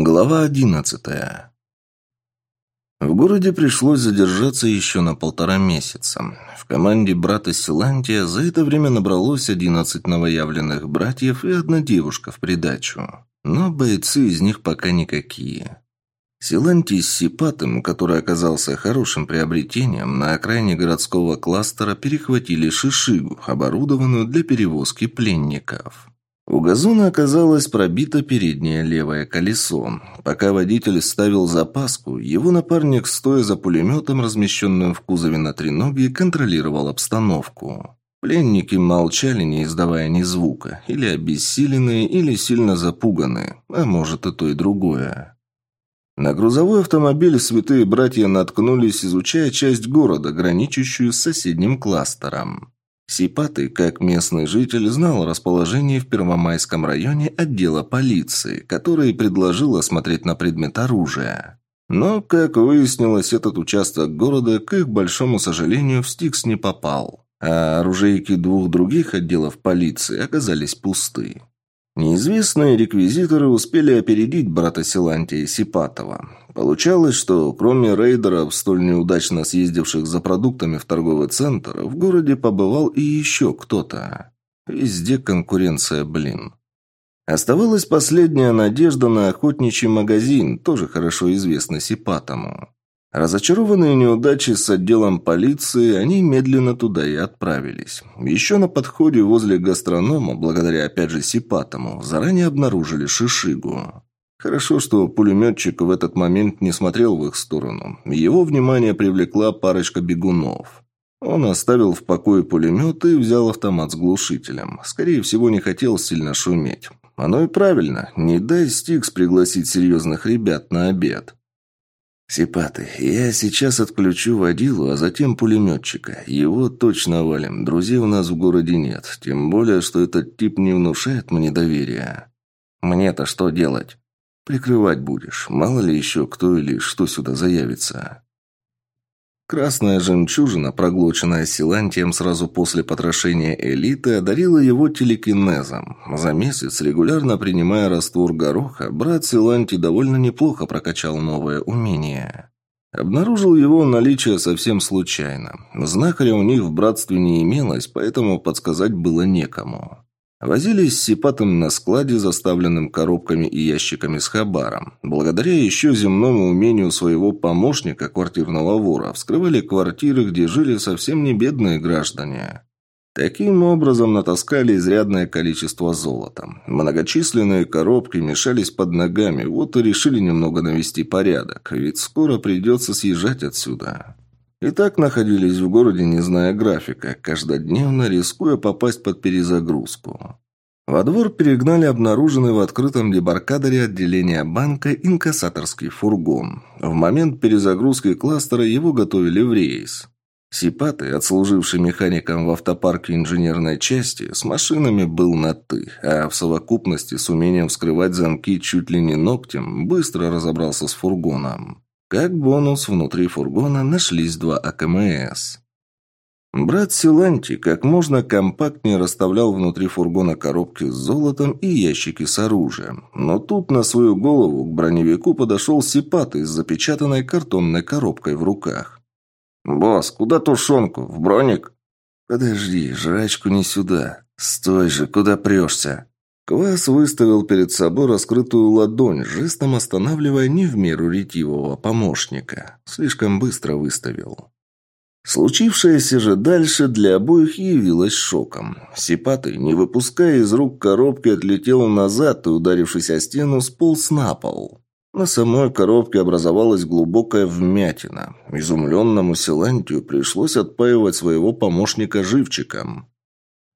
Глава одиннадцатая. В городе пришлось задержаться еще на полтора месяца. В команде брата Силантия за это время набралось одиннадцать новоявленных братьев и одна девушка в придачу. Но бойцы из них пока никакие. Силантий с Сипатым, который оказался хорошим приобретением, на окраине городского кластера перехватили шишигу, оборудованную для перевозки пленников. У газона оказалось пробито переднее левое колесо. Пока водитель ставил запаску, его напарник, стоя за пулеметом, размещенным в кузове на треноге, контролировал обстановку. Пленники молчали, не издавая ни звука, или обессиленные, или сильно запуганные, а может и то и другое. На грузовой автомобиль святые братья наткнулись, изучая часть города, граничащую с соседним кластером. Сипатый, как местный житель, знал расположение в Первомайском районе отдела полиции, который предложил осмотреть на предмет оружия. Но, как выяснилось, этот участок города, к их большому сожалению, в Стикс не попал. А оружейки двух других отделов полиции оказались пусты. Неизвестные реквизиторы успели опередить брата Силантия Сипатова. Получалось, что кроме рейдеров, столь неудачно съездивших за продуктами в торговый центр, в городе побывал и еще кто-то. Везде конкуренция, блин. Оставалась последняя надежда на охотничий магазин, тоже хорошо известный Сипатому. Разочарованные неудачей с отделом полиции, они медленно туда и отправились. Еще на подходе возле гастронома, благодаря опять же Сипатому, заранее обнаружили шишигу. Хорошо, что пулеметчик в этот момент не смотрел в их сторону. Его внимание привлекла парочка бегунов. Он оставил в покое пулемет и взял автомат с глушителем. Скорее всего, не хотел сильно шуметь. Оно и правильно. Не дай Стикс пригласить серьезных ребят на обед. «Сипаты, я сейчас отключу водилу, а затем пулеметчика. Его точно валим. Друзей у нас в городе нет. Тем более, что этот тип не внушает мне доверия. Мне-то что делать? Прикрывать будешь. Мало ли еще кто или что сюда заявится». Красная жемчужина, проглоченная Силантием сразу после потрошения элиты, одарила его телекинезом. За месяц, регулярно принимая раствор гороха, брат Силанти довольно неплохо прокачал новое умение. Обнаружил его наличие совсем случайно. Знахаря у них в братстве не имелось, поэтому подсказать было некому. Возились с Сипатом на складе, заставленным коробками и ящиками с хабаром. Благодаря еще земному умению своего помощника, квартирного вора, вскрывали квартиры, где жили совсем не бедные граждане. Таким образом натаскали изрядное количество золота. Многочисленные коробки мешались под ногами, вот и решили немного навести порядок, ведь скоро придется съезжать отсюда. И так находились в городе, не зная графика, каждодневно рискуя попасть под перезагрузку. Во двор перегнали обнаруженный в открытом дебаркадере отделения банка инкассаторский фургон. В момент перезагрузки кластера его готовили в рейс. Сипаты, отслуживший механиком в автопарке инженерной части, с машинами был на «ты», а в совокупности с умением вскрывать замки чуть ли не ногтем, быстро разобрался с фургоном. Как бонус, внутри фургона нашлись два АКМС. Брат Силанти как можно компактнее расставлял внутри фургона коробки с золотом и ящики с оружием. Но тут на свою голову к броневику подошел Сипатый с запечатанной картонной коробкой в руках. «Босс, куда тушенку? В броник?» «Подожди, жрачку не сюда. Стой же, куда прешься?» Квас выставил перед собой раскрытую ладонь, жестом останавливая не в меру ретивого помощника. Слишком быстро выставил. Случившееся же дальше для обоих явилось шоком. Сипатый, не выпуская из рук коробки, отлетел назад и, ударившись о стену, сполз на пол. На самой коробке образовалась глубокая вмятина. Изумленному Силантию пришлось отпаивать своего помощника живчиком.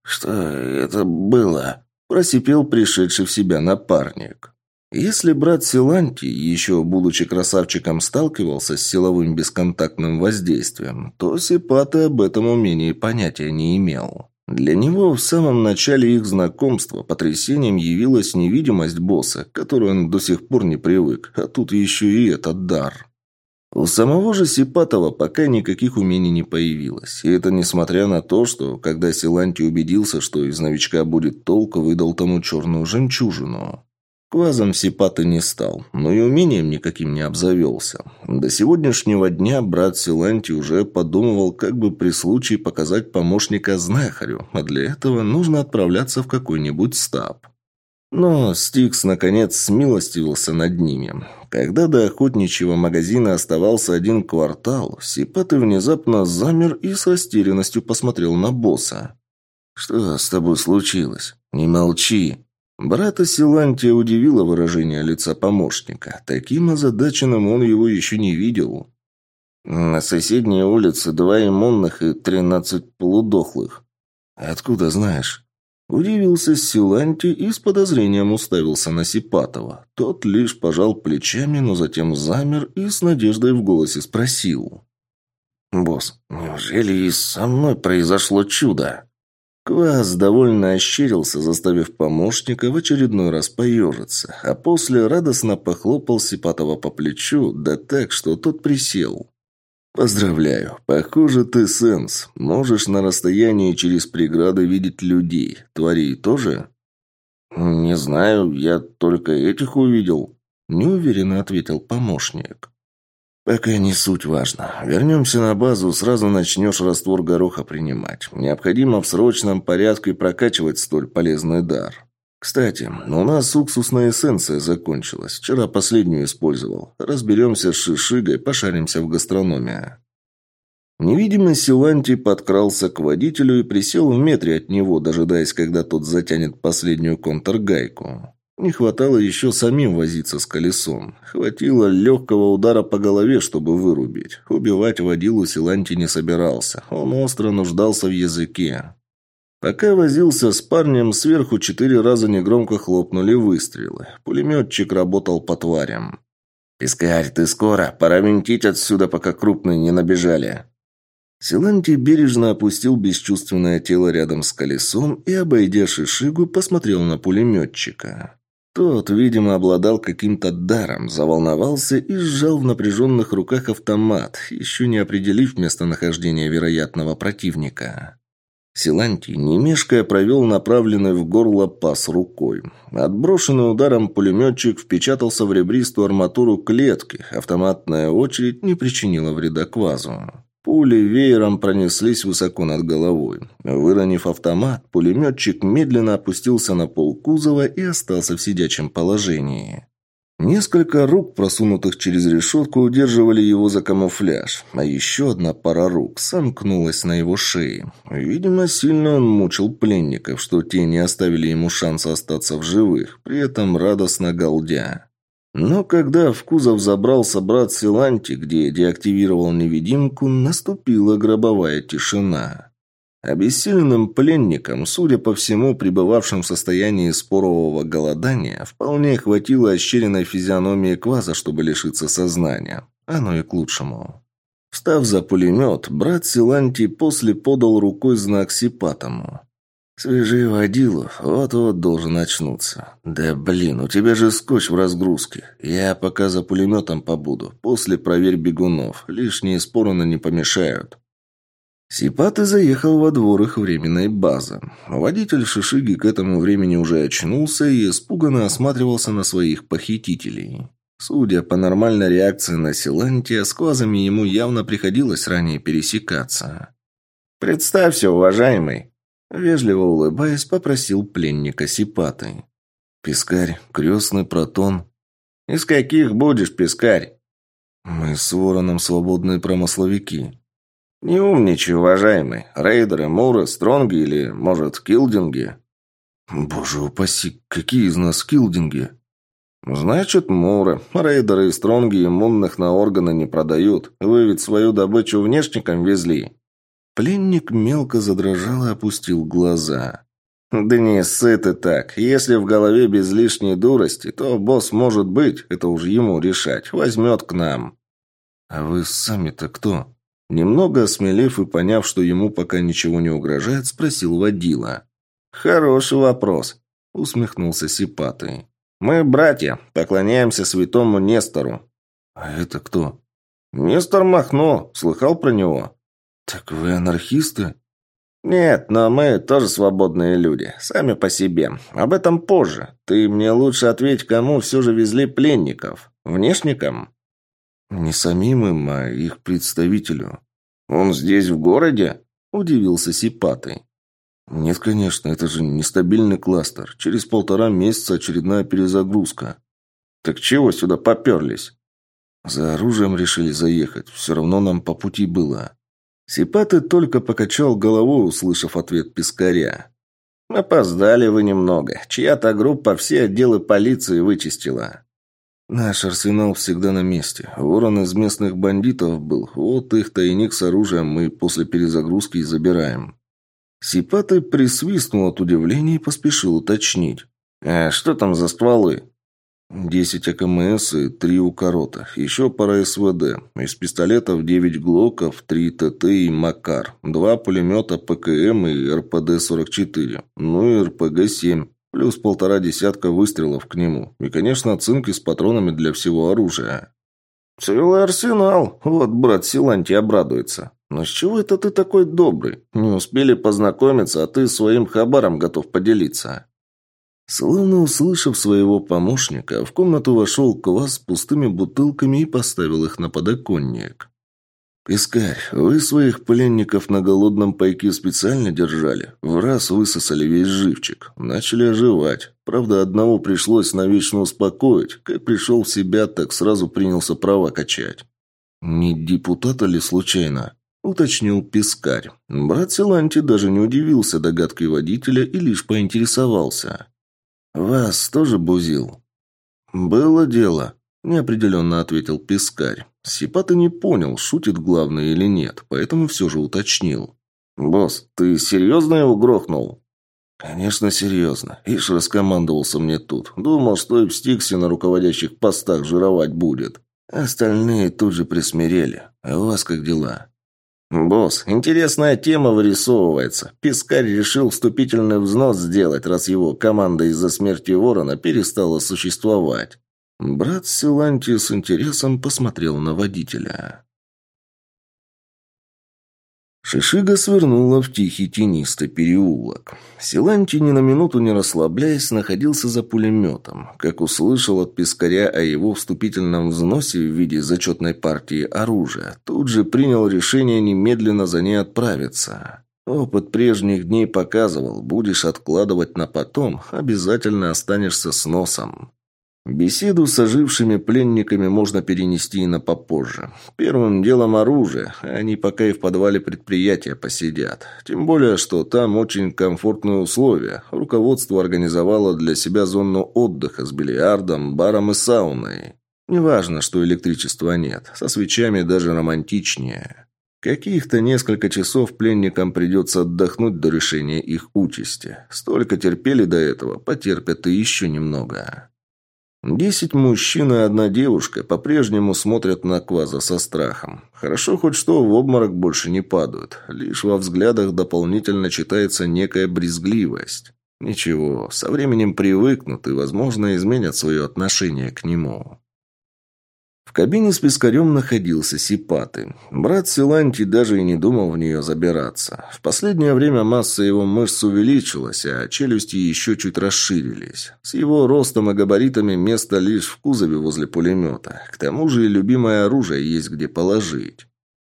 «Что это было?» Просипел пришедший в себя напарник. Если брат Силанти, еще будучи красавчиком, сталкивался с силовым бесконтактным воздействием, то Сипаты об этом умении понятия не имел. Для него в самом начале их знакомства потрясением явилась невидимость босса, к которой он до сих пор не привык, а тут еще и этот дар. У самого же Сипатова пока никаких умений не появилось. И это несмотря на то, что, когда Силанти убедился, что из новичка будет толк, выдал тому черную жемчужину. Квазом Сипаты не стал, но и умением никаким не обзавелся. До сегодняшнего дня брат Силанти уже подумывал, как бы при случае показать помощника знахарю, а для этого нужно отправляться в какой-нибудь стаб. Но Стикс, наконец, смилостивился над ними. Когда до охотничьего магазина оставался один квартал, Сипаты внезапно замер и с растерянностью посмотрел на босса. «Что с тобой случилось? Не молчи!» Брата Силантия удивило выражение лица помощника. Таким озадаченным он его еще не видел. На соседней улице два иммунных и тринадцать полудохлых. Откуда знаешь? Удивился Силанти и с подозрением уставился на Сипатова. Тот лишь пожал плечами, но затем замер и с надеждой в голосе спросил. «Босс, неужели и со мной произошло чудо?» Квас довольно ощерился, заставив помощника в очередной раз поежиться, а после радостно похлопал Сипатова по плечу, да так, что тот присел. «Поздравляю. Похоже, ты сенс. Можешь на расстоянии через преграды видеть людей. Тварей тоже?» «Не знаю. Я только этих увидел», – неуверенно ответил помощник. «Пока не суть важно. Вернемся на базу, сразу начнешь раствор гороха принимать. Необходимо в срочном порядке прокачивать столь полезный дар. Кстати, у нас уксусная эссенция закончилась. Вчера последнюю использовал. Разберемся с шишигой, пошаримся в гастрономии». Невидимый Силанти подкрался к водителю и присел в метре от него, дожидаясь, когда тот затянет последнюю контргайку. Не хватало еще самим возиться с колесом. Хватило легкого удара по голове, чтобы вырубить. Убивать водилу Силанти не собирался. Он остро нуждался в языке. Пока возился с парнем, сверху четыре раза негромко хлопнули выстрелы. Пулеметчик работал по тварям. «Искарь, ты скоро? Пора винтить отсюда, пока крупные не набежали». Силанти бережно опустил бесчувственное тело рядом с колесом и, обойдя Шишигу, посмотрел на пулеметчика. Тот, видимо, обладал каким-то даром, заволновался и сжал в напряженных руках автомат, еще не определив местонахождение вероятного противника. Силантий, не мешкая, провел направленный в горло пас рукой. Отброшенный ударом пулеметчик впечатался в ребристую арматуру клетки. Автоматная очередь не причинила вреда квазу. Пули веером пронеслись высоко над головой. Выронив автомат, пулеметчик медленно опустился на пол кузова и остался в сидячем положении. Несколько рук, просунутых через решетку, удерживали его за камуфляж, а еще одна пара рук сомкнулась на его шее. Видимо, сильно он мучил пленников, что те не оставили ему шанса остаться в живых, при этом радостно галдя. Но когда в кузов забрался брат Силанти, где деактивировал невидимку, наступила гробовая тишина. Обессиленным пленникам, судя по всему, пребывавшим в состоянии спорового голодания, вполне хватило ощеренной физиономии кваза, чтобы лишиться сознания. Оно и к лучшему. Встав за пулемет, брат Силанти после подал рукой знак Сипатому. «Свяжи водилу, вот-вот должен очнуться. Да блин, у тебя же скотч в разгрузке. Я пока за пулеметом побуду. После проверь бегунов. Лишние спороны не помешают». Сипаты заехал во двор их временной базы. Водитель Шишиги к этому времени уже очнулся и испуганно осматривался на своих похитителей. Судя по нормальной реакции на Силантия, с квазами ему явно приходилось ранее пересекаться. «Представься, уважаемый!» Вежливо улыбаясь, попросил пленника Сипаты. «Пескарь, крестный протон». «Из каких будешь, пескарь?» «Мы с Вороном свободные промысловики». «Не умничай, уважаемый. Рейдеры, Муры, Стронги или, может, Килдинги?» «Боже упаси, какие из нас Килдинги?» «Значит, Муры. Рейдеры и Стронги иммунных на органы не продают. Вы ведь свою добычу внешникам везли». Пленник мелко задрожал и опустил глаза. «Да не ссы ты так. Если в голове без лишней дурости, то босс может быть, это уж ему решать, возьмет к нам». «А вы сами-то кто?» Немного осмелев и поняв, что ему пока ничего не угрожает, спросил водила. «Хороший вопрос», — усмехнулся Сипатый. «Мы братья, поклоняемся святому Нестору». «А это кто?» «Нестор Махно. Слыхал про него?» «Так вы анархисты?» «Нет, но мы тоже свободные люди. Сами по себе. Об этом позже. Ты мне лучше ответь, кому все же везли пленников. Внешникам?» «Не самим им, а их представителю». «Он здесь, в городе?» – удивился Сипатый. «Нет, конечно, это же нестабильный кластер. Через полтора месяца очередная перезагрузка». «Так чего сюда поперлись?» «За оружием решили заехать. Все равно нам по пути было». Сипаты только покачал головой, услышав ответ Пискаря. «Опоздали вы немного. Чья-то группа все отделы полиции вычистила». «Наш арсенал всегда на месте. Ворон из местных бандитов был. Вот их тайник с оружием мы после перезагрузки и забираем». Сипаты присвистнул от удивления и поспешил уточнить. «А что там за стволы?» Десять АКМС и три укорота. Еще пара СВД. Из пистолетов девять ГЛОКов, три ТТ и Макар. Два пулемета ПКМ и РПД-44. Ну и РПГ-7. Плюс полтора десятка выстрелов к нему. И, конечно, цинки с патронами для всего оружия. «Целый арсенал. Вот брат Силанти обрадуется. Но с чего это ты такой добрый? Не успели познакомиться, а ты своим хабаром готов поделиться». Словно услышав своего помощника, в комнату вошел Квас с пустыми бутылками и поставил их на подоконник. «Пискарь, вы своих пленников на голодном пайке специально держали? В раз высосали весь живчик. Начали оживать. Правда, одного пришлось навечно успокоить. Как пришел в себя, так сразу принялся права качать». «Не депутата ли случайно?» – уточнил Пискарь. Брат Силанти даже не удивился догадкой водителя и лишь поинтересовался. «Вас тоже бузил?» «Было дело», – неопределенно ответил Пискарь. Сипата не понял, шутит главный или нет, поэтому все же уточнил. «Босс, ты серьезно его грохнул?» «Конечно, серьезно. Ишь раскомандовался мне тут. Думал, что и в Стиксе на руководящих постах жировать будет. Остальные тут же присмирели. А у вас как дела?» «Босс, интересная тема вырисовывается. Пискарь решил вступительный взнос сделать, раз его команда из-за смерти Ворона перестала существовать». Брат Силанти с интересом посмотрел на водителя. Шишига свернула в тихий тенистый переулок. Силанти, ни на минуту не расслабляясь, находился за пулеметом. Как услышал от Пискаря о его вступительном взносе в виде зачетной партии оружия, тут же принял решение немедленно за ней отправиться. Опыт прежних дней показывал, будешь откладывать на потом, обязательно останешься с носом. Беседу с ожившими пленниками можно перенести и на попозже. Первым делом оружие, они пока и в подвале предприятия посидят. Тем более, что там очень комфортные условия. Руководство организовало для себя зону отдыха с бильярдом, баром и сауной. Неважно, что электричества нет, со свечами даже романтичнее. Каких-то несколько часов пленникам придется отдохнуть до решения их участи. Столько терпели до этого, потерпят и еще немного. Десять мужчин и одна девушка по-прежнему смотрят на Кваза со страхом. Хорошо хоть что в обморок больше не падают. Лишь во взглядах дополнительно читается некая брезгливость. Ничего, со временем привыкнут и, возможно, изменят свое отношение к нему. Кабине с пескарем находился Сипаты. Брат Силанти даже и не думал в нее забираться. В последнее время масса его мышц увеличилась, а челюсти еще чуть расширились. С его ростом и габаритами место лишь в кузове возле пулемета. К тому же и любимое оружие есть где положить.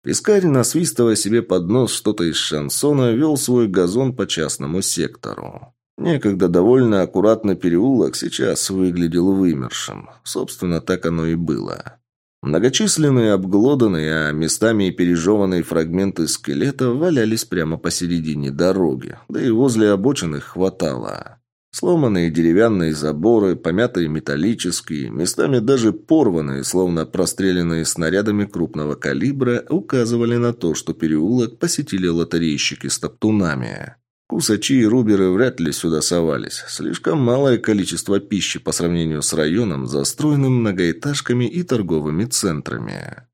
Пискарь, насвистывая себе под нос что-то из шансона, вел свой газон по частному сектору. Некогда довольно аккуратный переулок сейчас выглядел вымершим. Собственно, так оно и было. Многочисленные обглоданные, а местами и пережеванные фрагменты скелета валялись прямо посередине дороги, да и возле обочин их хватало. Сломанные деревянные заборы, помятые металлические, местами даже порванные, словно простреленные снарядами крупного калибра, указывали на то, что переулок посетили лотерейщики с топтунами. Кусачи и руберы вряд ли сюда совались. Слишком малое количество пищи по сравнению с районом, застроенным многоэтажками и торговыми центрами.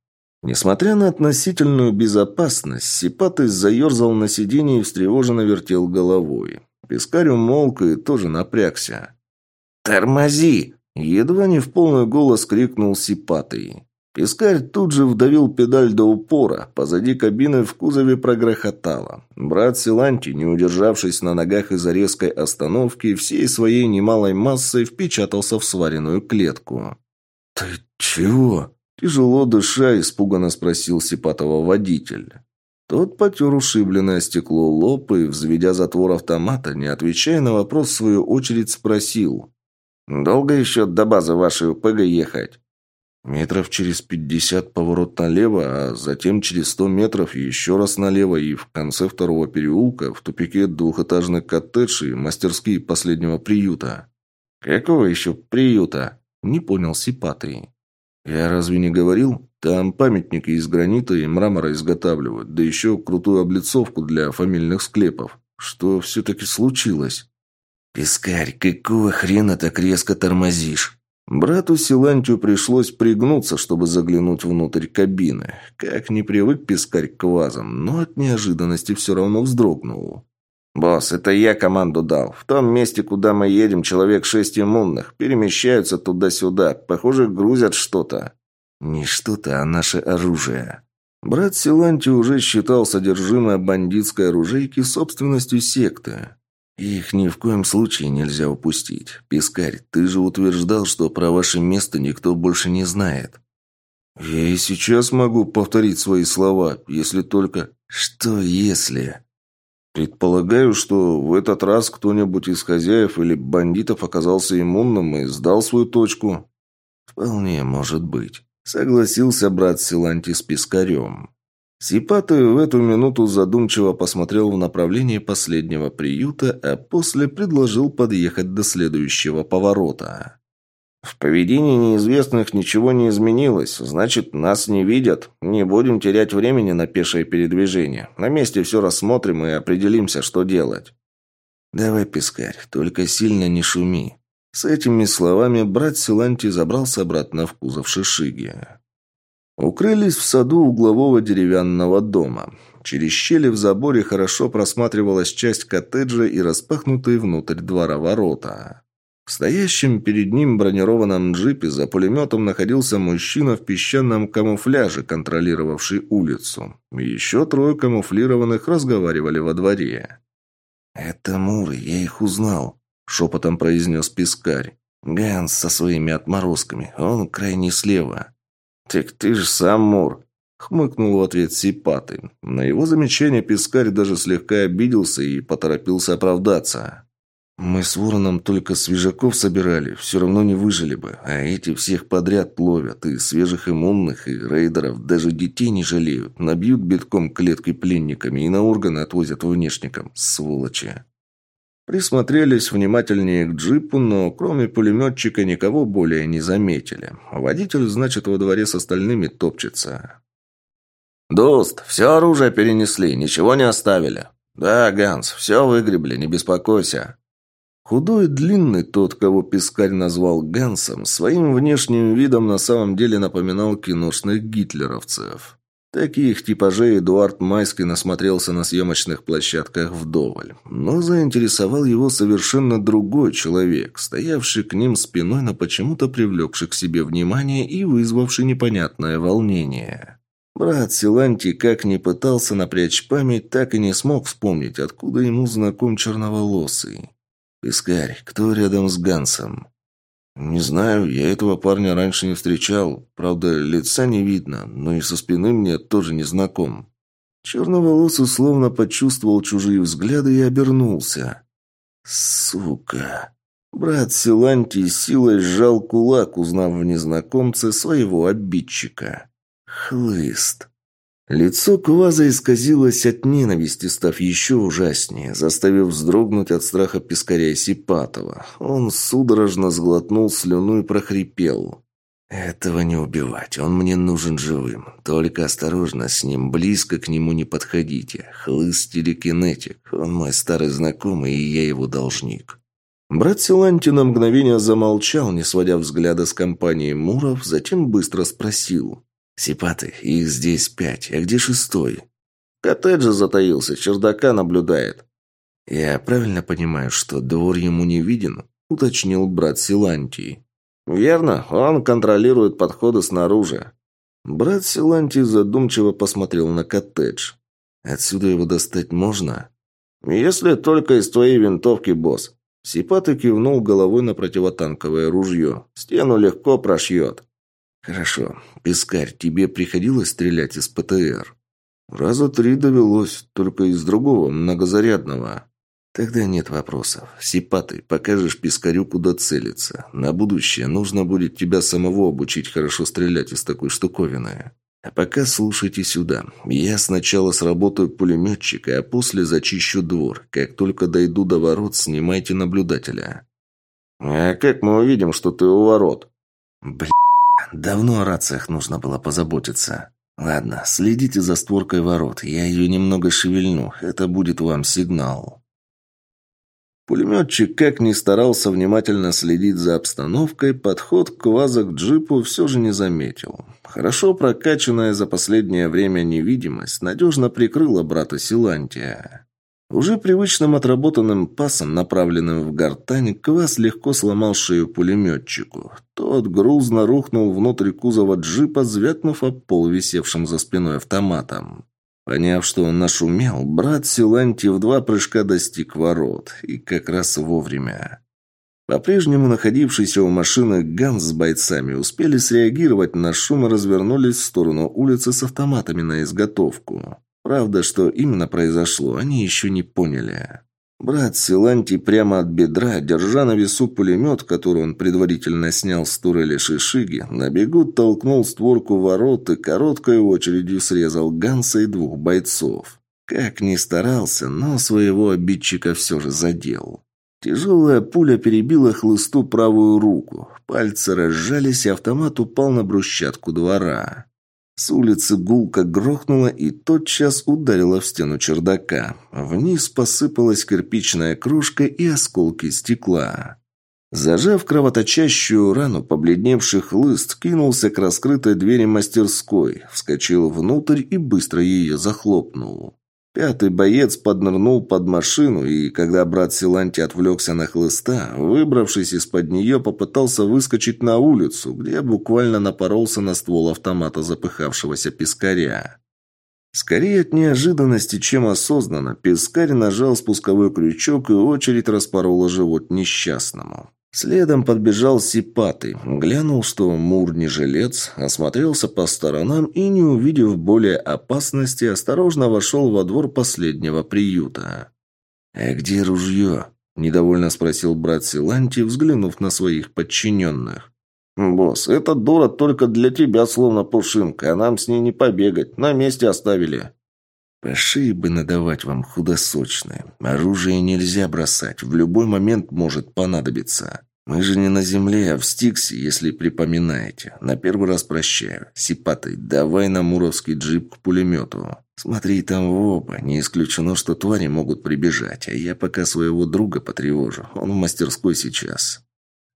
Несмотря на относительную безопасность, Сипатый заерзал на сиденье и встревоженно вертел головой. Пискарь умолк и тоже напрягся. «Тормози!» Едва не в полный голос крикнул Сипатый. Пискарь тут же вдавил педаль до упора. Позади кабины в кузове прогрохотало. Брат Силанти, не удержавшись на ногах из-за резкой остановки, всей своей немалой массой впечатался в сваренную клетку. «Ты чего?» Тяжело дыша, испуганно спросил Сипатова водитель. Тот потер ушибленное стекло лоб и, взведя затвор автомата, не отвечая на вопрос, в свою очередь спросил. «Долго еще до базы вашей УПГ ехать?» Метров через пятьдесят поворот налево, а затем через сто метров еще раз налево и в конце второго переулка в тупике двухэтажный коттедж и мастерские последнего приюта. «Какого еще приюта?» – не понял Сипатый. «Я разве не говорил? Там памятники из гранита и мрамора изготавливают, да еще крутую облицовку для фамильных склепов. Что все-таки случилось?» «Пискарь, какого хрена так резко тормозишь?» Брату Силантию пришлось пригнуться, чтобы заглянуть внутрь кабины. Как не привык пескарь к вазам, но от неожиданности все равно вздрогнул. «Босс, это я команду дал. В том месте, куда мы едем, человек шесть иммунных. Перемещаются туда-сюда. Похоже, грузят что-то». «Не что-то, а наше оружие». Брат Силанти уже считал содержимое бандитской оружейки собственностью секты. Их ни в коем случае нельзя упустить. Пискарь, ты же утверждал, что про ваше место никто больше не знает. Я и сейчас могу повторить свои слова, если только... Что если? Предполагаю, что в этот раз кто-нибудь из хозяев или бандитов оказался иммунным и сдал свою точку. Вполне может быть. Согласился брат Силанти с Пискарем. Сипаты в эту минуту задумчиво посмотрел в направлении последнего приюта, а после предложил подъехать до следующего поворота. «В поведении неизвестных ничего не изменилось, значит, нас не видят. Не будем терять времени на пешее передвижение. На месте все рассмотрим и определимся, что делать». «Давай, пескарь, только сильно не шуми». С этими словами брат Силанти забрался обратно в кузов Шишиги. Укрылись в саду углового деревянного дома. Через щели в заборе хорошо просматривалась часть коттеджа и распахнутые внутрь двора ворота. В стоящем перед ним бронированном джипе за пулеметом находился мужчина в песчаном камуфляже, контролировавший улицу. Еще трое камуфлированных разговаривали во дворе. «Это Муры, я их узнал», — шепотом произнес Пискарь. «Ганс со своими отморозками, он крайне слева». «Так ты же сам Мур!» — хмыкнул в ответ Сипатый. На его замечание Пискарь даже слегка обиделся и поторопился оправдаться. «Мы с Вороном только свежаков собирали, все равно не выжили бы, а эти всех подряд ловят, и свежих иммунных, и рейдеров, даже детей не жалеют, набьют битком клеткой пленниками и на органы отвозят внешникам, сволочи». Присмотрелись внимательнее к джипу, но кроме пулеметчика никого более не заметили. Водитель, значит, во дворе с остальными топчется. «Дост, все оружие перенесли, ничего не оставили». «Да, Ганс, все выгребли, не беспокойся». Худой и длинный, тот, кого Пискарь назвал Гансом, своим внешним видом на самом деле напоминал киношных гитлеровцев. Таких типажей Эдуард Майский насмотрелся на съемочных площадках вдоволь. Но заинтересовал его совершенно другой человек, стоявший к ним спиной, но почему-то привлекший к себе внимание и вызвавший непонятное волнение. Брат Силанти как ни пытался напрячь память, так и не смог вспомнить, откуда ему знаком черноволосый. «Пискарь, кто рядом с Гансом?» «Не знаю, я этого парня раньше не встречал. Правда, лица не видно, но и со спины мне тоже не знаком». Черноволосый словно почувствовал чужие взгляды и обернулся. «Сука!» Брат Силанти силой сжал кулак, узнав в незнакомце своего обидчика. «Хлыст!» Лицо Кваза исказилось от ненависти, став еще ужаснее, заставив вздрогнуть от страха пескаря Сипатова. Он судорожно сглотнул слюну и прохрипел. «Этого не убивать, он мне нужен живым. Только осторожно с ним, близко к нему не подходите. Хлыст телекинетик, он мой старый знакомый, и я его должник». Брат Силанти на мгновение замолчал, не сводя взгляда с компании Муров, затем быстро спросил. «Сипаты, их здесь пять. А где шестой?» «Коттедже затаился, чердака наблюдает». «Я правильно понимаю, что двор ему не виден?» – уточнил брат Силантий. «Верно, он контролирует подходы снаружи». Брат Силанти задумчиво посмотрел на коттедж. «Отсюда его достать можно?» «Если только из твоей винтовки, босс». Сипата кивнул головой на противотанковое ружье. «Стену легко прошьет». «Хорошо. Пискарь, тебе приходилось стрелять из ПТР?» «Раза три довелось, только из другого, многозарядного». «Тогда нет вопросов. Сипаты, покажешь Пискарю, куда целиться. На будущее нужно будет тебя самого обучить хорошо стрелять из такой штуковины. А пока слушайте сюда. Я сначала сработаю пулеметчика, а после зачищу двор. Как только дойду до ворот, снимайте наблюдателя». «А как мы увидим, что ты у ворот?» «Бля, давно о рациях нужно было позаботиться. Ладно, следите за створкой ворот. Я ее немного шевельну. Это будет вам сигнал». Пулеметчик, как ни старался внимательно следить за обстановкой, подход Кваза к джипу все же не заметил. Хорошо прокачанная за последнее время невидимость надежно прикрыла брата Силантия. Уже привычным отработанным пасом, направленным в гортань, Квас легко сломал шею пулеметчику. Тот грузно рухнул внутрь кузова джипа, звякнув об пол висевшим за спиной автоматом. Поняв, что он нашумел, брат Силанти в два прыжка достиг ворот. И как раз вовремя. По-прежнему находившиеся у машины Ганс с бойцами успели среагировать на шум и развернулись в сторону улицы с автоматами на изготовку. Правда, что именно произошло, они еще не поняли. Брат Силанти прямо от бедра, держа на весу пулемет, который он предварительно снял с турели Шишиги, на бегу толкнул створку ворот и короткой очередью срезал Ганса и двух бойцов. Как ни старался, но своего обидчика все же задел. Тяжелая пуля перебила хлысту правую руку. Пальцы разжались, и автомат упал на брусчатку двора. С улицы гулко грохнуло и тотчас ударило в стену чердака. Вниз посыпалась кирпичная крошка и осколки стекла. Зажав кровоточащую рану, побледневший хлыст кинулся к раскрытой двери мастерской, вскочил внутрь и быстро ее захлопнул. Пятый боец поднырнул под машину, и когда брат Силанти отвлекся на хлыста, выбравшись из-под нее, попытался выскочить на улицу, где буквально напоролся на ствол автомата запыхавшегося пескаря. Скорее от неожиданности, чем осознанно, пескарь нажал спусковой крючок, и очередь распорола живот несчастному. Следом подбежал Сипатый, глянул, что Мур не жилец, осмотрелся по сторонам и, не увидев более опасности, осторожно вошел во двор последнего приюта. «А где ружье?» – недовольно спросил брат Силанти, взглянув на своих подчиненных. «Босс, эта дура только для тебя словно пушинка, а нам с ней не побегать, на месте оставили». По шее бы надавать вам худосочное. Оружие нельзя бросать, в любой момент может понадобиться. Мы же не на земле, а в Стиксе, если припоминаете. На первый раз прощаю. Сипатый, давай на муровский джип к пулемету. Смотри там в оба. Не исключено, что твари могут прибежать, а я пока своего друга потревожу. Он в мастерской сейчас.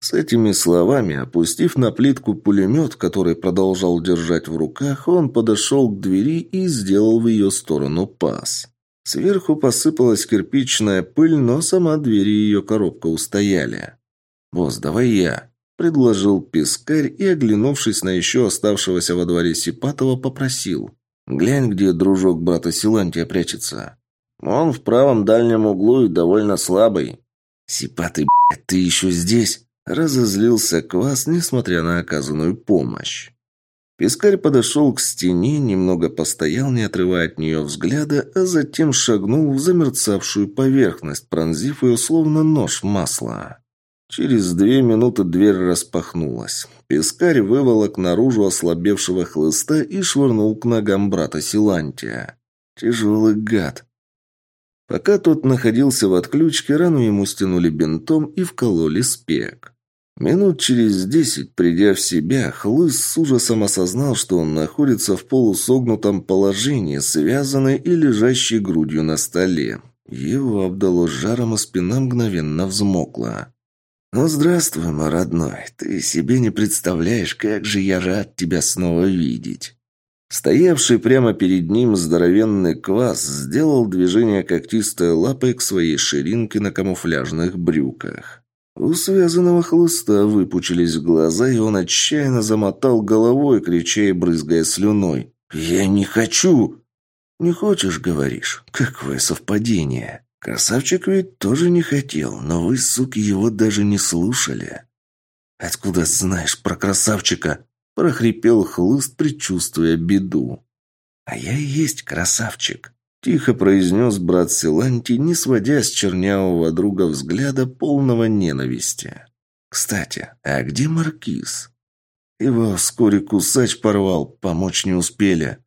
С этими словами, опустив на плитку пулемет, который продолжал держать в руках, он подошел к двери и сделал в ее сторону пас. Сверху посыпалась кирпичная пыль, но сама дверь и ее коробка устояли. «Босс, давай я», — предложил пескарь и, оглянувшись на еще оставшегося во дворе Сипатова, попросил. «Глянь, где дружок брата Силантия прячется». «Он в правом дальнем углу и довольно слабый». «Сипатый, блядь, ты еще здесь?» Разозлился Квас, несмотря на оказанную помощь. Пискарь подошел к стене, немного постоял, не отрывая от нее взгляда, а затем шагнул в замерцавшую поверхность, пронзив ее словно нож масла. Через две минуты дверь распахнулась. Пискарь выволок наружу ослабевшего хлыста и швырнул к ногам брата Силантия. Тяжелый гад. Пока тот находился в отключке, рану ему стянули бинтом и вкололи спек. Минут через десять, придя в себя, Хлыс с ужасом осознал, что он находится в полусогнутом положении, связанный и лежащий грудью на столе. Его обдало жаром, а спина мгновенно взмокла. «Ну, здравствуй, мой родной. Ты себе не представляешь, как же я рад тебя снова видеть». Стоявший прямо перед ним здоровенный квас сделал движение когтистой лапой к своей ширинке на камуфляжных брюках. У связанного хлыста выпучились глаза, и он отчаянно замотал головой, крича и брызгая слюной. «Я не хочу!» «Не хочешь, говоришь? Какое совпадение!» Красавчик ведь тоже не хотел, но вы, суки, его даже не слушали. «Откуда знаешь про красавчика?» – прохрипел хлыст, предчувствуя беду. «А я и есть красавчик», – тихо произнес брат Силанти, не сводя с чернявого друга взгляда полного ненависти. «Кстати, а где Маркиз?» Его вскоре кусач порвал, помочь не успели.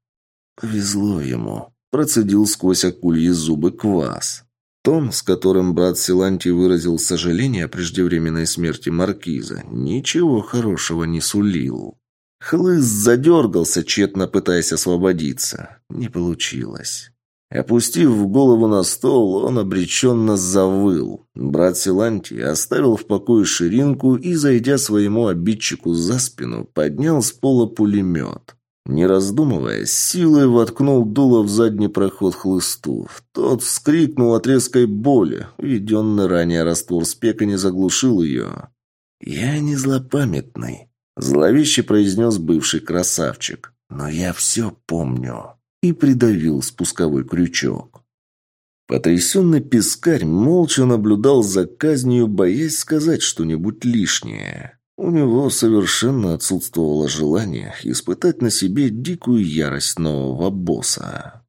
«Повезло ему», – процедил сквозь акульи зубы квас. Тон, с которым брат Силанти выразил сожаление о преждевременной смерти Маркиза, ничего хорошего не сулил. Хлыст задергался, тщетно пытаясь освободиться. Не получилось. Опустив голову на стол, он обреченно завыл. Брат Силанти оставил в покое ширинку и, зайдя своему обидчику за спину, поднял с пола пулемет. Не раздумывая, силой воткнул дуло в задний проход хлысту. Тот вскрикнул от резкой боли. Введенный ранее раствор спека не заглушил ее. «Я не злопамятный», – зловеще произнес бывший красавчик. «Но я все помню». И придавил спусковой крючок. Потрясенный пескарь молча наблюдал за казнью, боясь сказать что-нибудь лишнее. У него совершенно отсутствовало желание испытать на себе дикую ярость нового босса.